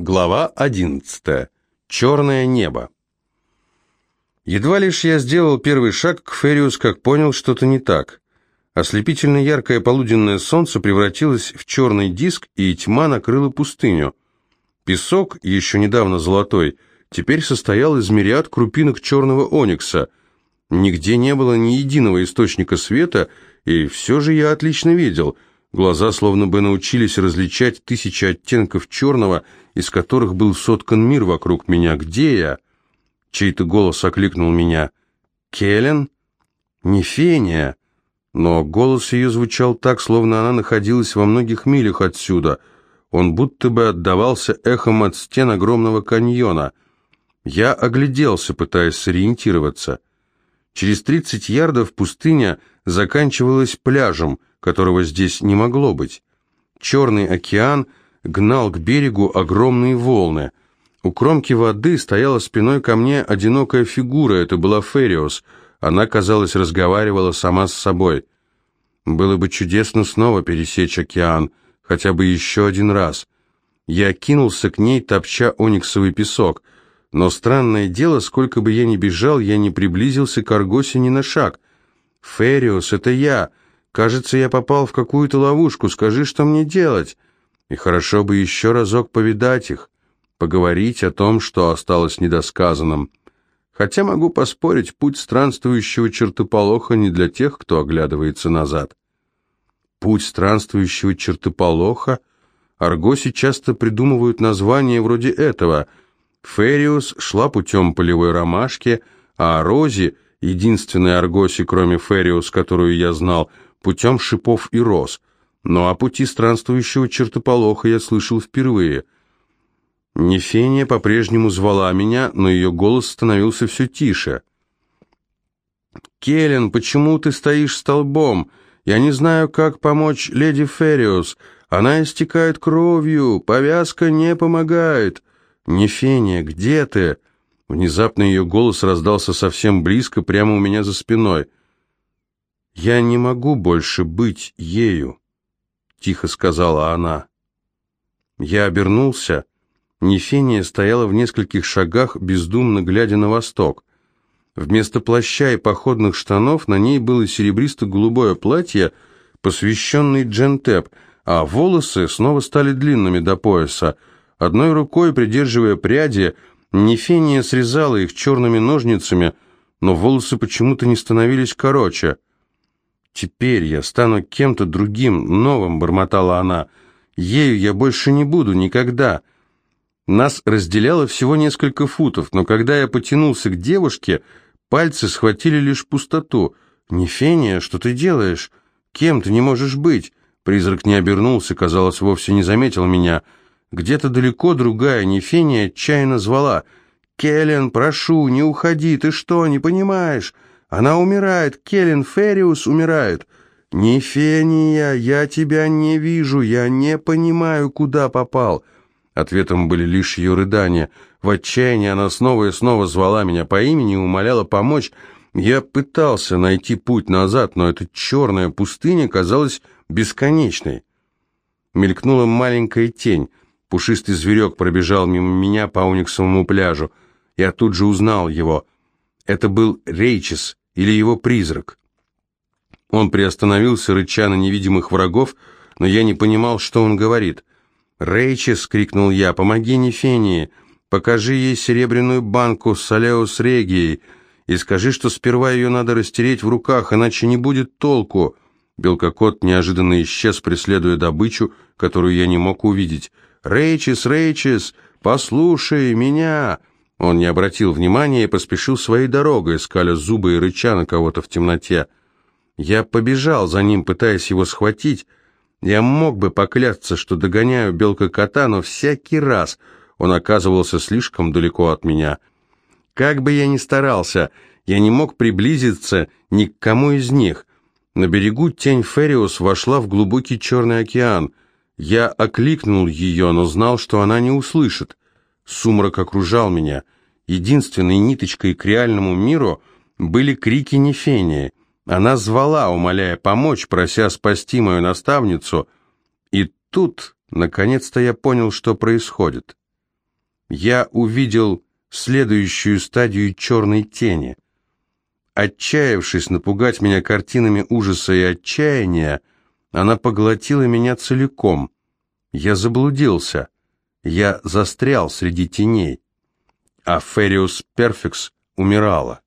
Глава 11. Черное небо. Едва лишь я сделал первый шаг к Фериус, как понял, что-то не так. Ослепительно яркое полуденное солнце превратилось в черный диск, и тьма накрыла пустыню. Песок, еще недавно золотой, теперь состоял из мириад крупинок черного оникса. Нигде не было ни единого источника света, и все же я отлично видел – Глаза словно бы научились различать тысячи оттенков черного, из которых был соткан мир вокруг меня. Где я? Чей-то голос окликнул меня. «Келлен?» «Не Фения?» Но голос ее звучал так, словно она находилась во многих милях отсюда. Он будто бы отдавался эхом от стен огромного каньона. Я огляделся, пытаясь сориентироваться. Через тридцать ярдов пустыня заканчивалась пляжем, которого здесь не могло быть. Черный океан гнал к берегу огромные волны. У кромки воды стояла спиной ко мне одинокая фигура, это была Фериос. Она, казалось, разговаривала сама с собой. Было бы чудесно снова пересечь океан, хотя бы еще один раз. Я кинулся к ней, топча ониксовый песок. Но странное дело, сколько бы я ни бежал, я не приблизился к Аргосе ни на шаг. «Фериос, это я!» Кажется, я попал в какую-то ловушку. Скажи, что мне делать? И хорошо бы еще разок повидать их, поговорить о том, что осталось недосказанным. Хотя могу поспорить, путь странствующего чертополоха не для тех, кто оглядывается назад. Путь странствующего чертополоха? Аргоси часто придумывают названия вроде этого. Фериус шла путем полевой ромашки, а Рози, единственная Аргоси, кроме Фериус, которую я знал, — путем шипов и роз, но о пути странствующего чертополоха я слышал впервые. Нефения по-прежнему звала меня, но ее голос становился все тише. «Келлен, почему ты стоишь столбом? Я не знаю, как помочь леди Фериус. Она истекает кровью, повязка не помогает. Нефения, где ты?» Внезапно ее голос раздался совсем близко, прямо у меня за спиной. «Я не могу больше быть ею», — тихо сказала она. Я обернулся. Нефения стояла в нескольких шагах, бездумно глядя на восток. Вместо плаща и походных штанов на ней было серебристо-голубое платье, посвященное Джентеп, а волосы снова стали длинными до пояса. Одной рукой, придерживая пряди, Нефения срезала их черными ножницами, но волосы почему-то не становились короче. «Теперь я стану кем-то другим, новым», — бормотала она. «Ею я больше не буду никогда». Нас разделяло всего несколько футов, но когда я потянулся к девушке, пальцы схватили лишь пустоту. «Нефения, что ты делаешь? Кем ты не можешь быть?» Призрак не обернулся, казалось, вовсе не заметил меня. Где-то далеко другая Нефения отчаянно звала. «Келлен, прошу, не уходи, ты что, не понимаешь?» Она умирает, Келлен Фериус умирает. Не Фения, я тебя не вижу, я не понимаю, куда попал. Ответом были лишь ее рыдания. В отчаянии она снова и снова звала меня по имени и умоляла помочь. Я пытался найти путь назад, но эта черная пустыня казалась бесконечной. Мелькнула маленькая тень. Пушистый зверек пробежал мимо меня по униксовому пляжу. Я тут же узнал его. Это был Рейчес, или его призрак. Он приостановился, рыча на невидимых врагов, но я не понимал, что он говорит. «Рейчес!» — крикнул я. «Помоги Нефении! Покажи ей серебряную банку с Алеус Регией и скажи, что сперва ее надо растереть в руках, иначе не будет толку!» Белкокот неожиданно исчез, преследуя добычу, которую я не мог увидеть. «Рейчес, Рейчес, послушай меня!» Он не обратил внимания и поспешил своей дорогой, скаля зубы и рыча на кого-то в темноте. Я побежал за ним, пытаясь его схватить. Я мог бы поклясться, что догоняю белка-кота, но всякий раз он оказывался слишком далеко от меня. Как бы я ни старался, я не мог приблизиться ни к кому из них. На берегу тень Фериус вошла в глубокий черный океан. Я окликнул ее, но знал, что она не услышит. Сумрак окружал меня. Единственной ниточкой к реальному миру были крики Нефении. Она звала, умоляя помочь, прося спасти мою наставницу. И тут, наконец-то, я понял, что происходит. я увидел следующую стадию черной тени. Отчаявшись напугать меня картинами ужаса и отчаяния, она поглотила меня целиком. Я заблудился. Я застрял среди теней. А Фериус Перфекс умирала.